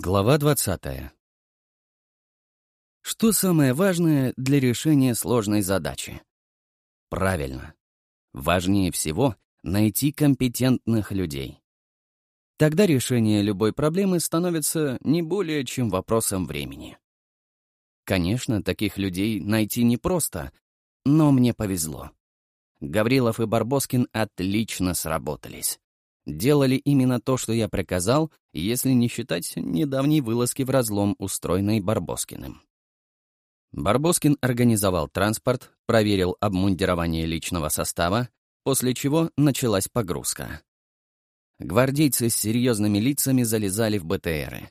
Глава 20. Что самое важное для решения сложной задачи? Правильно. Важнее всего найти компетентных людей. Тогда решение любой проблемы становится не более чем вопросом времени. Конечно, таких людей найти непросто, но мне повезло. Гаврилов и Барбоскин отлично сработались делали именно то, что я приказал, если не считать недавней вылазки в разлом, устроенной Барбоскиным. Барбоскин организовал транспорт, проверил обмундирование личного состава, после чего началась погрузка. Гвардейцы с серьезными лицами залезали в БТРы.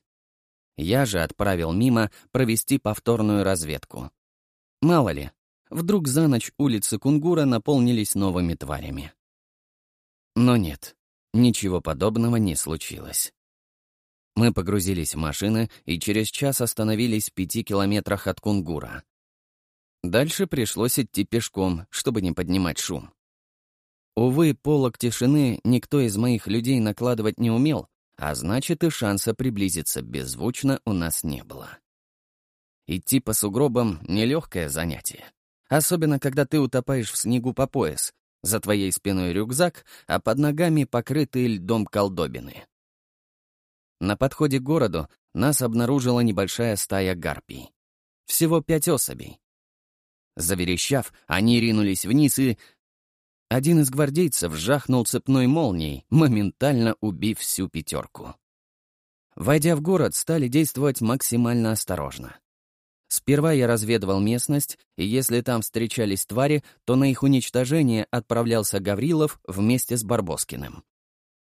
Я же отправил мимо провести повторную разведку. Мало ли, вдруг за ночь улицы Кунгура наполнились новыми тварями. Но нет, Ничего подобного не случилось. Мы погрузились в машины и через час остановились в пяти километрах от Кунгура. Дальше пришлось идти пешком, чтобы не поднимать шум. Увы, полок тишины никто из моих людей накладывать не умел, а значит и шанса приблизиться беззвучно у нас не было. Идти по сугробам — нелегкое занятие. Особенно, когда ты утопаешь в снегу по пояс, за твоей спиной рюкзак, а под ногами покрытые льдом колдобины. На подходе к городу нас обнаружила небольшая стая гарпий. Всего пять особей. Заверещав, они ринулись вниз и... Один из гвардейцев жахнул цепной молнией, моментально убив всю пятерку. Войдя в город, стали действовать максимально осторожно. Сперва я разведывал местность, и если там встречались твари, то на их уничтожение отправлялся Гаврилов вместе с Барбоскиным.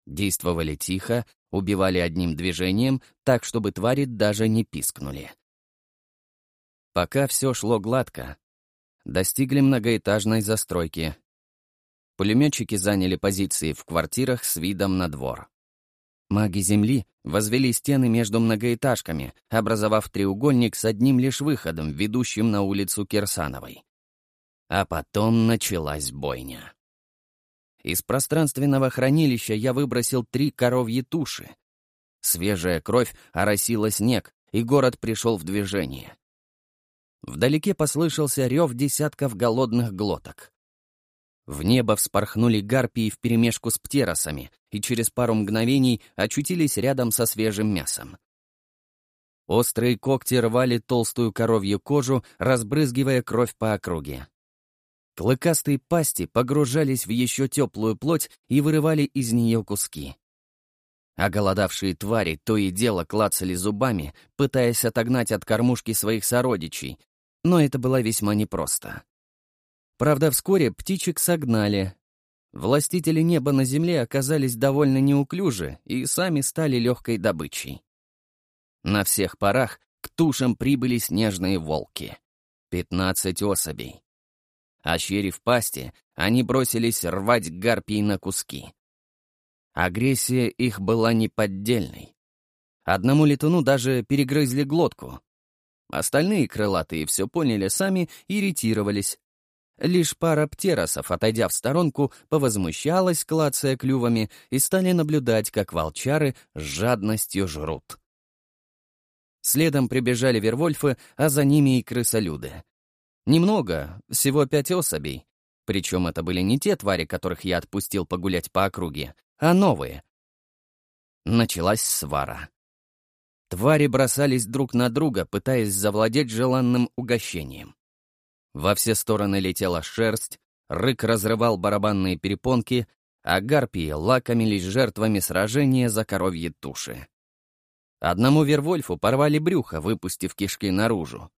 Действовали тихо, убивали одним движением, так, чтобы твари даже не пискнули. Пока все шло гладко. Достигли многоэтажной застройки. Пулеметчики заняли позиции в квартирах с видом на двор. Маги Земли возвели стены между многоэтажками, образовав треугольник с одним лишь выходом, ведущим на улицу Кирсановой. А потом началась бойня. Из пространственного хранилища я выбросил три коровьи туши. Свежая кровь оросила снег, и город пришел в движение. Вдалеке послышался рев десятков голодных глоток. В небо вспорхнули гарпии вперемешку с птеросами и через пару мгновений очутились рядом со свежим мясом. Острые когти рвали толстую коровью кожу, разбрызгивая кровь по округе. Клыкастые пасти погружались в еще теплую плоть и вырывали из нее куски. А голодавшие твари то и дело клацали зубами, пытаясь отогнать от кормушки своих сородичей, но это было весьма непросто. Правда, вскоре птичек согнали. Властители неба на земле оказались довольно неуклюжи и сами стали легкой добычей. На всех парах к тушам прибыли снежные волки. Пятнадцать особей. Ощерив пасти, они бросились рвать гарпий на куски. Агрессия их была неподдельной. Одному летуну даже перегрызли глотку. Остальные крылатые все поняли сами и ретировались, Лишь пара птеросов, отойдя в сторонку, повозмущалась, клацая клювами, и стали наблюдать, как волчары с жадностью жрут. Следом прибежали вервольфы, а за ними и крысолюды. Немного, всего пять особей. Причем это были не те твари, которых я отпустил погулять по округе, а новые. Началась свара. Твари бросались друг на друга, пытаясь завладеть желанным угощением. Во все стороны летела шерсть, рык разрывал барабанные перепонки, а гарпии лакомились жертвами сражения за коровьи туши. Одному Вервольфу порвали брюхо, выпустив кишки наружу.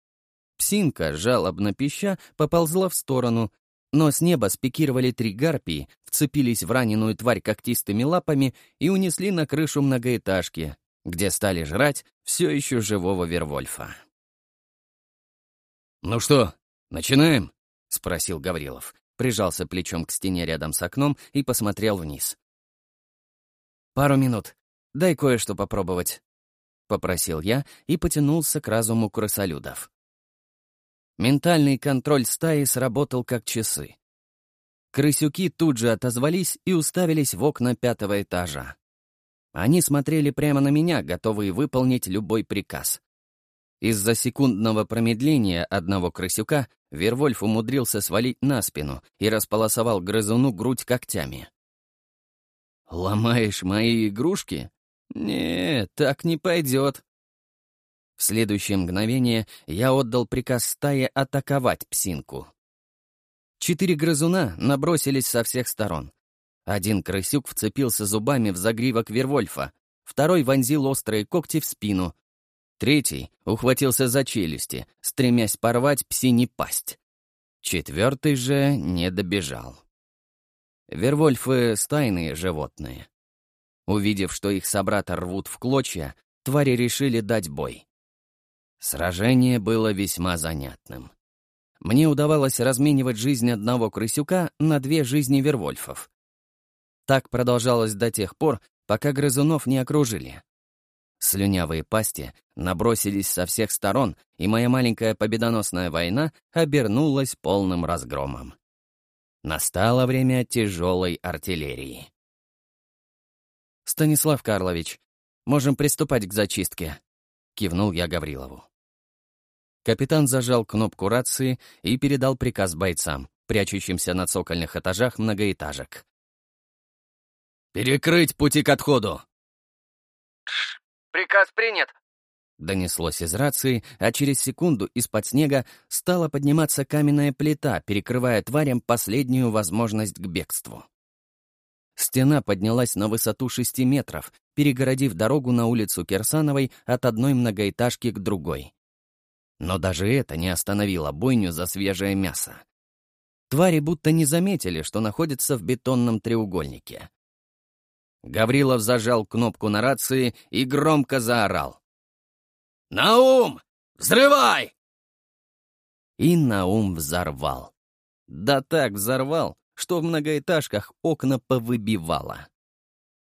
Псинка, жалобно пища, поползла в сторону, но с неба спикировали три гарпии, вцепились в раненую тварь когтистыми лапами и унесли на крышу многоэтажки, где стали жрать все еще живого Вервольфа. «Ну что, «Начинаем?» — спросил Гаврилов. Прижался плечом к стене рядом с окном и посмотрел вниз. «Пару минут. Дай кое-что попробовать», — попросил я и потянулся к разуму крысолюдов. Ментальный контроль стаи сработал как часы. Крысюки тут же отозвались и уставились в окна пятого этажа. Они смотрели прямо на меня, готовые выполнить любой приказ. Из-за секундного промедления одного крысюка Вервольф умудрился свалить на спину и располосовал грызуну грудь когтями. «Ломаешь мои игрушки? Нет, так не пойдет». В следующее мгновение я отдал приказ стае атаковать псинку. Четыре грызуна набросились со всех сторон. Один крысюк вцепился зубами в загривок Вервольфа, второй вонзил острые когти в спину, третий ухватился за челюсти, стремясь порвать псине пасть. Четвертый же не добежал. Вервольфы — стайные животные. Увидев, что их собрата рвут в клочья, твари решили дать бой. Сражение было весьма занятным. Мне удавалось разменивать жизнь одного крысюка на две жизни вервольфов. Так продолжалось до тех пор, пока грызунов не окружили. Слюнявые пасти набросились со всех сторон, и моя маленькая победоносная война обернулась полным разгромом. Настало время тяжелой артиллерии. «Станислав Карлович, можем приступать к зачистке», — кивнул я Гаврилову. Капитан зажал кнопку рации и передал приказ бойцам, прячущимся на цокольных этажах многоэтажек. «Перекрыть пути к отходу!» «Приказ принят!» Донеслось из рации, а через секунду из-под снега стала подниматься каменная плита, перекрывая тварям последнюю возможность к бегству. Стена поднялась на высоту шести метров, перегородив дорогу на улицу Кирсановой от одной многоэтажки к другой. Но даже это не остановило бойню за свежее мясо. Твари будто не заметили, что находятся в бетонном треугольнике. Гаврилов зажал кнопку на рации и громко заорал. «Наум! Взрывай!» И Наум взорвал. Да так взорвал, что в многоэтажках окна повыбивало.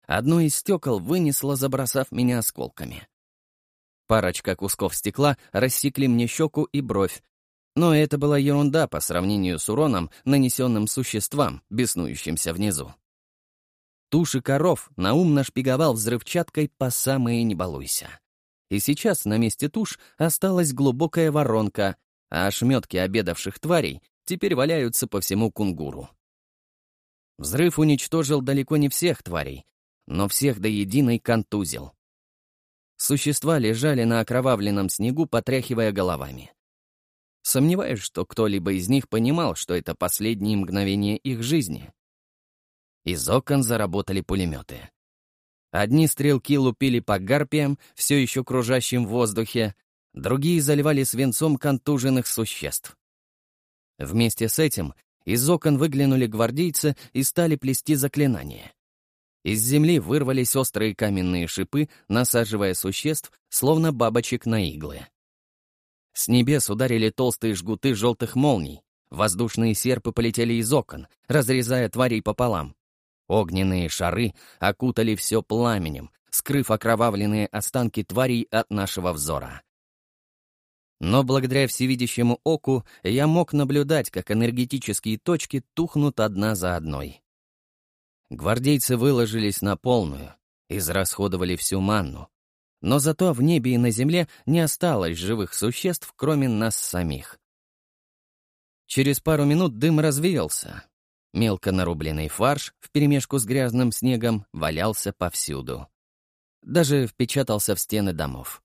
Одно из стекол вынесло, забросав меня осколками. Парочка кусков стекла рассекли мне щеку и бровь, но это была ерунда по сравнению с уроном, нанесенным существам, беснующимся внизу. Туши коров Наум нашпиговал взрывчаткой по самые не балуйся. И сейчас на месте туш осталась глубокая воронка, а ошметки обедавших тварей теперь валяются по всему кунгуру. Взрыв уничтожил далеко не всех тварей, но всех до единой контузил. Существа лежали на окровавленном снегу, потряхивая головами. Сомневаюсь, что кто-либо из них понимал, что это последние мгновения их жизни. Из окон заработали пулеметы. Одни стрелки лупили по гарпиям, все еще кружащим в воздухе, другие заливали свинцом контуженных существ. Вместе с этим из окон выглянули гвардейцы и стали плести заклинания. Из земли вырвались острые каменные шипы, насаживая существ, словно бабочек на иглы. С небес ударили толстые жгуты желтых молний, воздушные серпы полетели из окон, разрезая тварей пополам. Огненные шары окутали все пламенем, скрыв окровавленные останки тварей от нашего взора. Но благодаря всевидящему оку я мог наблюдать, как энергетические точки тухнут одна за одной. Гвардейцы выложились на полную, израсходовали всю манну. Но зато в небе и на земле не осталось живых существ, кроме нас самих. Через пару минут дым развеялся, Мелко нарубленный фарш вперемешку с грязным снегом валялся повсюду. Даже впечатался в стены домов.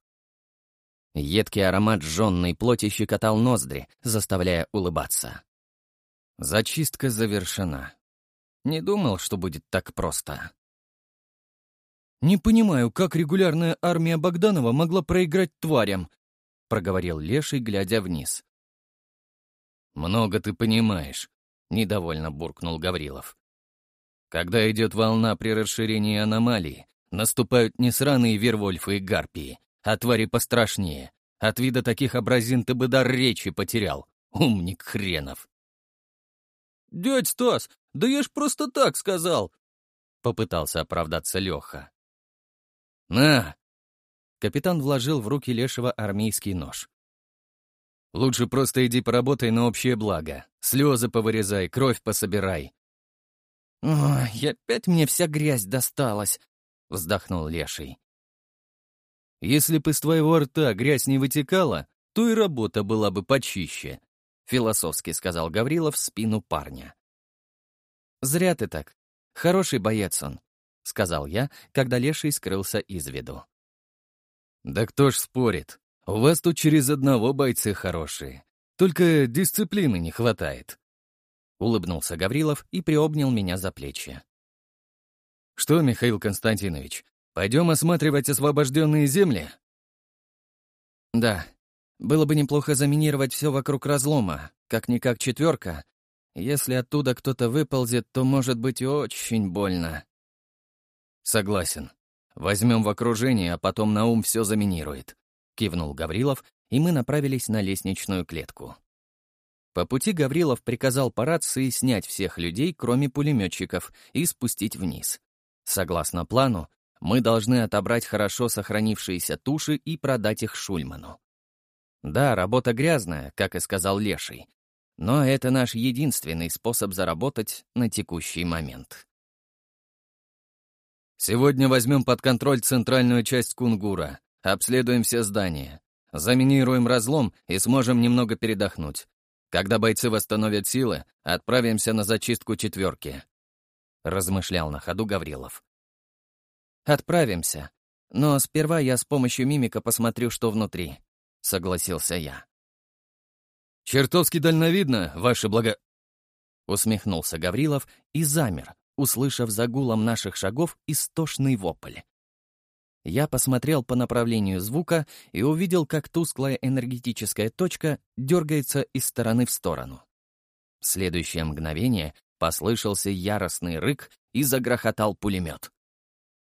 Едкий аромат жженной плоти щекотал ноздри, заставляя улыбаться. Зачистка завершена. Не думал, что будет так просто. «Не понимаю, как регулярная армия Богданова могла проиграть тварям», — проговорил Леший, глядя вниз. «Много ты понимаешь», недовольно буркнул Гаврилов. Когда идет волна при расширении аномалии, наступают не сраные вервольфы и гарпии, а твари пострашнее. От вида таких образин ты бы дар речи потерял, умник хренов. «Дядь Стас, да я ж просто так сказал!» — попытался оправдаться Леха. «На!» Капитан вложил в руки Лешего армейский нож. Лучше просто иди поработай на общее благо. Слезы повырезай, кровь пособирай. Ой, опять мне вся грязь досталась. — вздохнул Леший. «Если бы из твоего рта грязь не вытекала, то и работа была бы почище», — философски сказал Гаврилов в спину парня. «Зря ты так. Хороший боец он», — сказал я, когда Леший скрылся из виду. «Да кто ж спорит? У вас тут через одного бойцы хорошие. Только дисциплины не хватает», — улыбнулся Гаврилов и приобнял меня за плечи. «Что, Михаил Константинович, пойдем осматривать освобожденные земли?» «Да. Было бы неплохо заминировать все вокруг разлома, как-никак четверка. Если оттуда кто-то выползет, то может быть очень больно». «Согласен. Возьмем в окружение, а потом на ум все заминирует», — кивнул Гаврилов, и мы направились на лестничную клетку. По пути Гаврилов приказал по рации снять всех людей, кроме пулеметчиков, и спустить вниз. Согласно плану, мы должны отобрать хорошо сохранившиеся туши и продать их Шульману. Да, работа грязная, как и сказал Леший, но это наш единственный способ заработать на текущий момент. Сегодня возьмем под контроль центральную часть Кунгура, обследуем все здания, заминируем разлом и сможем немного передохнуть. Когда бойцы восстановят силы, отправимся на зачистку четверки. — размышлял на ходу Гаврилов. «Отправимся. Но сперва я с помощью мимика посмотрю, что внутри», — согласился я. «Чертовски дальновидно, ваше благо...» Усмехнулся Гаврилов и замер, услышав за гулом наших шагов истошный вопль. Я посмотрел по направлению звука и увидел, как тусклая энергетическая точка дергается из стороны в сторону. В следующее мгновение Послышался яростный рык и загрохотал пулемет.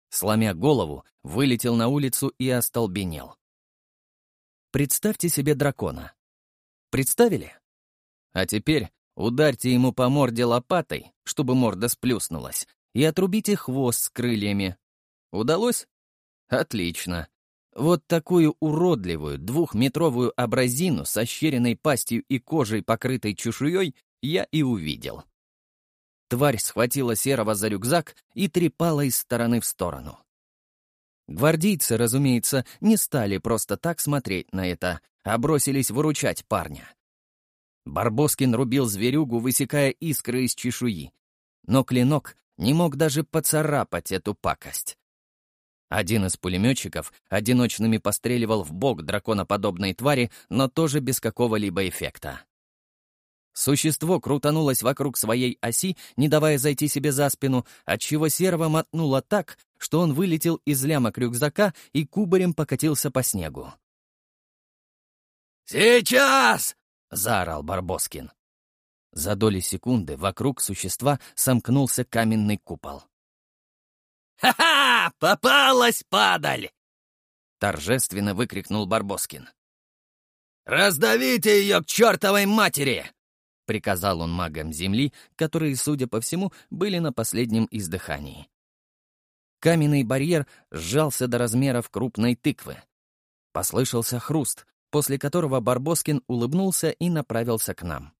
Сломя голову, вылетел на улицу и остолбенел. Представьте себе дракона. Представили? А теперь ударьте ему по морде лопатой, чтобы морда сплюснулась, и отрубите хвост с крыльями. Удалось? Отлично. Вот такую уродливую двухметровую абразину с ощеренной пастью и кожей, покрытой чешуей, я и увидел. Тварь схватила Серого за рюкзак и трепала из стороны в сторону. Гвардейцы, разумеется, не стали просто так смотреть на это, а бросились выручать парня. Барбоскин рубил зверюгу, высекая искры из чешуи. Но клинок не мог даже поцарапать эту пакость. Один из пулеметчиков одиночными постреливал в бок драконоподобной твари, но тоже без какого-либо эффекта. Существо крутанулось вокруг своей оси, не давая зайти себе за спину, отчего серого мотнуло так, что он вылетел из лямок рюкзака и кубарем покатился по снегу. «Сейчас!» — заорал Барбоскин. За доли секунды вокруг существа сомкнулся каменный купол. «Ха-ха! Попалась, падаль!» — торжественно выкрикнул Барбоскин. «Раздавите ее к чертовой матери!» приказал он магам Земли, которые, судя по всему, были на последнем издыхании. Каменный барьер сжался до размеров крупной тыквы. Послышался хруст, после которого Барбоскин улыбнулся и направился к нам.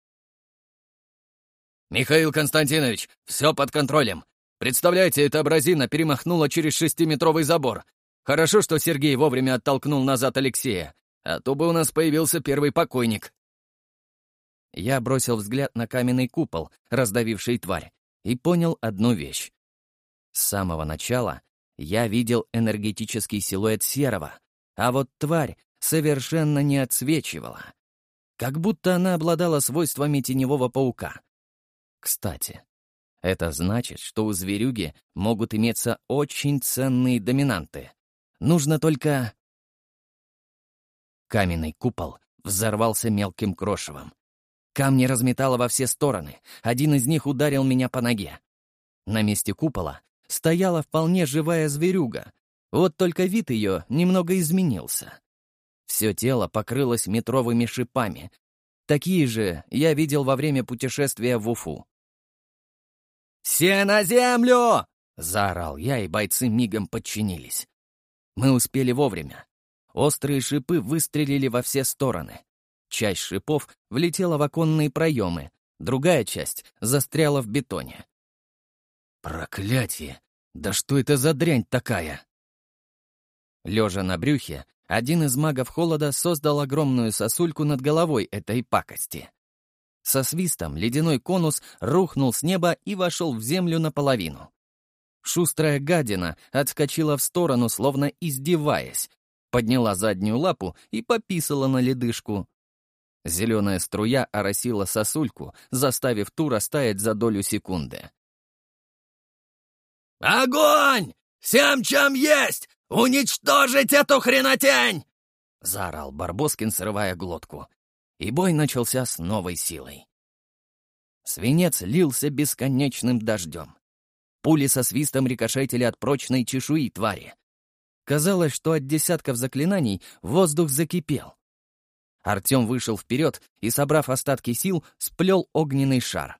«Михаил Константинович, все под контролем. Представляете, эта абразина перемахнула через шестиметровый забор. Хорошо, что Сергей вовремя оттолкнул назад Алексея, а то бы у нас появился первый покойник». Я бросил взгляд на каменный купол, раздавивший тварь, и понял одну вещь. С самого начала я видел энергетический силуэт серого, а вот тварь совершенно не отсвечивала. Как будто она обладала свойствами теневого паука. Кстати, это значит, что у зверюги могут иметься очень ценные доминанты. Нужно только... Каменный купол взорвался мелким крошевом. Камни разметало во все стороны. Один из них ударил меня по ноге. На месте купола стояла вполне живая зверюга. Вот только вид ее немного изменился. Все тело покрылось метровыми шипами. Такие же я видел во время путешествия в Уфу. «Все на землю!» — заорал я, и бойцы мигом подчинились. Мы успели вовремя. Острые шипы выстрелили во все стороны. Часть шипов влетела в оконные проемы, другая часть застряла в бетоне. «Проклятие! Да что это за дрянь такая? Лежа на брюхе, один из магов холода создал огромную сосульку над головой этой пакости. Со свистом ледяной конус рухнул с неба и вошел в землю наполовину. Шустрая гадина отскочила в сторону, словно издеваясь, подняла заднюю лапу и пописала на ледышку. Зеленая струя оросила сосульку, заставив ту растаять за долю секунды. «Огонь! Всем, чем есть! Уничтожить эту хренотень!» — заорал Барбоскин, срывая глотку. И бой начался с новой силой. Свинец лился бесконечным дождем. Пули со свистом рикошетили от прочной чешуи твари. Казалось, что от десятков заклинаний воздух закипел. Артем вышел вперед и, собрав остатки сил, сплел огненный шар.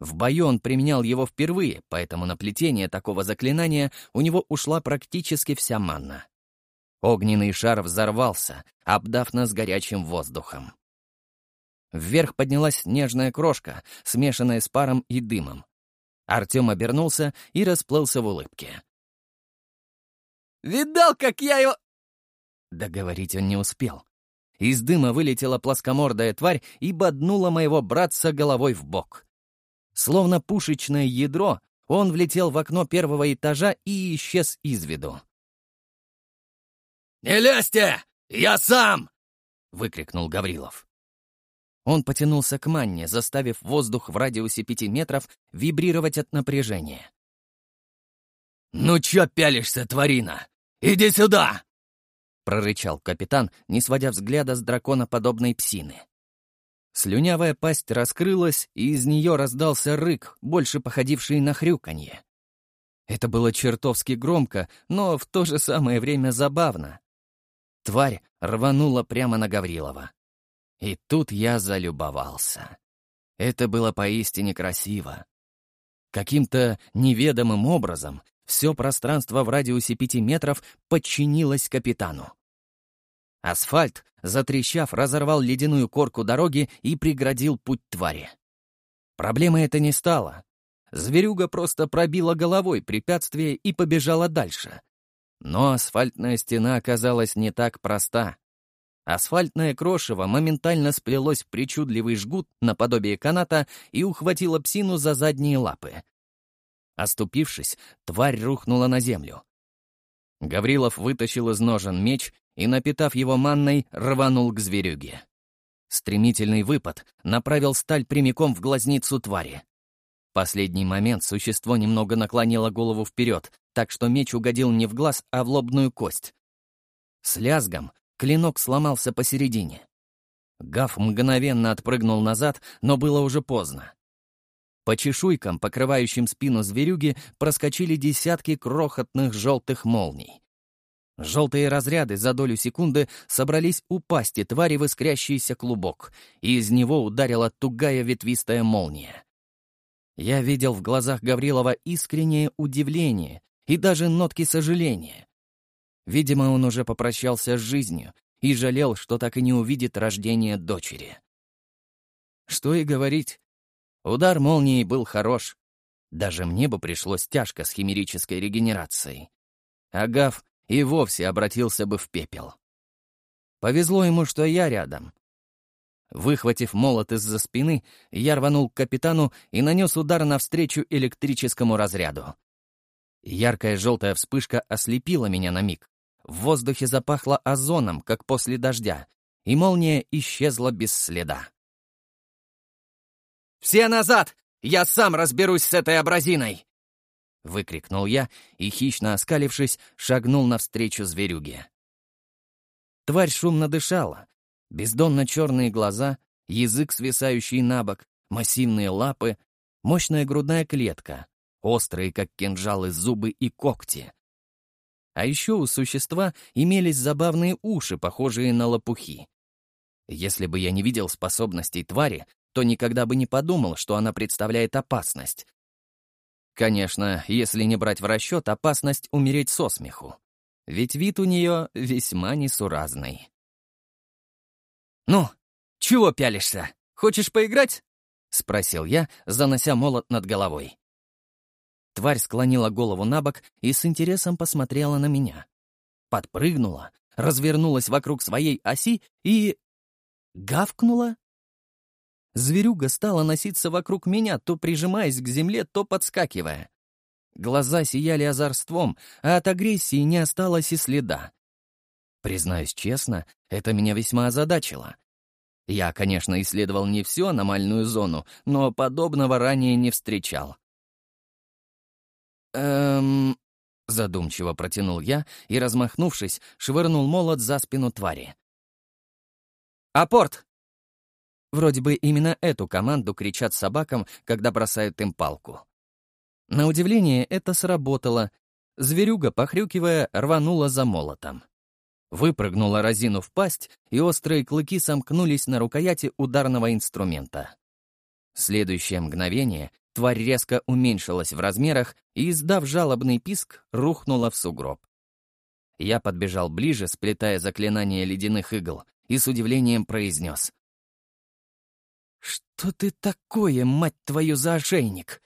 В бою он применял его впервые, поэтому на плетение такого заклинания у него ушла практически вся манна. Огненный шар взорвался, обдав нас горячим воздухом. Вверх поднялась нежная крошка, смешанная с паром и дымом. Артем обернулся и расплылся в улыбке. «Видал, как я его...» Договорить он не успел. Из дыма вылетела плоскомордая тварь и боднула моего братца головой в бок. Словно пушечное ядро, он влетел в окно первого этажа и исчез из виду. «Не лезьте! Я сам!» — выкрикнул Гаврилов. Он потянулся к манне, заставив воздух в радиусе пяти метров вибрировать от напряжения. «Ну чё пялишься, тварина? Иди сюда!» — прорычал капитан, не сводя взгляда с драконоподобной псины. Слюнявая пасть раскрылась, и из нее раздался рык, больше походивший на хрюканье. Это было чертовски громко, но в то же самое время забавно. Тварь рванула прямо на Гаврилова. И тут я залюбовался. Это было поистине красиво. Каким-то неведомым образом все пространство в радиусе пяти метров подчинилось капитану. Асфальт, затрещав, разорвал ледяную корку дороги и преградил путь твари. Проблемой это не стало. Зверюга просто пробила головой препятствие и побежала дальше. Но асфальтная стена оказалась не так проста. Асфальтное крошево моментально сплелось в причудливый жгут наподобие каната и ухватило псину за задние лапы. Оступившись, тварь рухнула на землю. Гаврилов вытащил из ножен меч и, напитав его манной, рванул к зверюге. Стремительный выпад направил сталь прямиком в глазницу твари. В последний момент существо немного наклонило голову вперед, так что меч угодил не в глаз, а в лобную кость. С лязгом Клинок сломался посередине. Гав мгновенно отпрыгнул назад, но было уже поздно. По чешуйкам, покрывающим спину зверюги, проскочили десятки крохотных желтых молний. Желтые разряды за долю секунды собрались у пасти твари в искрящийся клубок, и из него ударила тугая ветвистая молния. Я видел в глазах Гаврилова искреннее удивление и даже нотки сожаления. Видимо, он уже попрощался с жизнью и жалел, что так и не увидит рождение дочери. Что и говорить. Удар молнии был хорош. Даже мне бы пришлось тяжко с химерической регенерацией. Агав и вовсе обратился бы в пепел. Повезло ему, что я рядом. Выхватив молот из-за спины, я рванул к капитану и нанес удар навстречу электрическому разряду. Яркая желтая вспышка ослепила меня на миг. В воздухе запахло озоном, как после дождя, и молния исчезла без следа. «Все назад! Я сам разберусь с этой абразиной!» Выкрикнул я и, хищно оскалившись, шагнул навстречу зверюге. Тварь шумно дышала. Бездонно-черные глаза, язык, свисающий на бок, массивные лапы, мощная грудная клетка, острые, как кинжалы, зубы и когти, а еще у существа имелись забавные уши, похожие на лопухи. Если бы я не видел способностей твари, то никогда бы не подумал, что она представляет опасность. Конечно, если не брать в расчет опасность умереть со смеху. Ведь вид у нее весьма несуразный. «Ну, чего пялишься? Хочешь поиграть?» — спросил я, занося молот над головой. Тварь склонила голову на бок и с интересом посмотрела на меня. Подпрыгнула, развернулась вокруг своей оси и... гавкнула. Зверюга стала носиться вокруг меня, то прижимаясь к земле, то подскакивая. Глаза сияли озорством, а от агрессии не осталось и следа. Признаюсь честно, это меня весьма озадачило. Я, конечно, исследовал не всю аномальную зону, но подобного ранее не встречал. «Эм...» — задумчиво протянул я и, размахнувшись, швырнул молот за спину твари. «Апорт!» Вроде бы именно эту команду кричат собакам, когда бросают им палку. На удивление это сработало. Зверюга, похрюкивая, рванула за молотом. Выпрыгнула разину в пасть, и острые клыки сомкнулись на рукояти ударного инструмента. Следующее мгновение тварь резко уменьшилась в размерах и, издав жалобный писк, рухнула в сугроб. Я подбежал ближе, сплетая заклинание ледяных игл, и с удивлением произнес. «Что ты такое, мать твою, за ошейник?»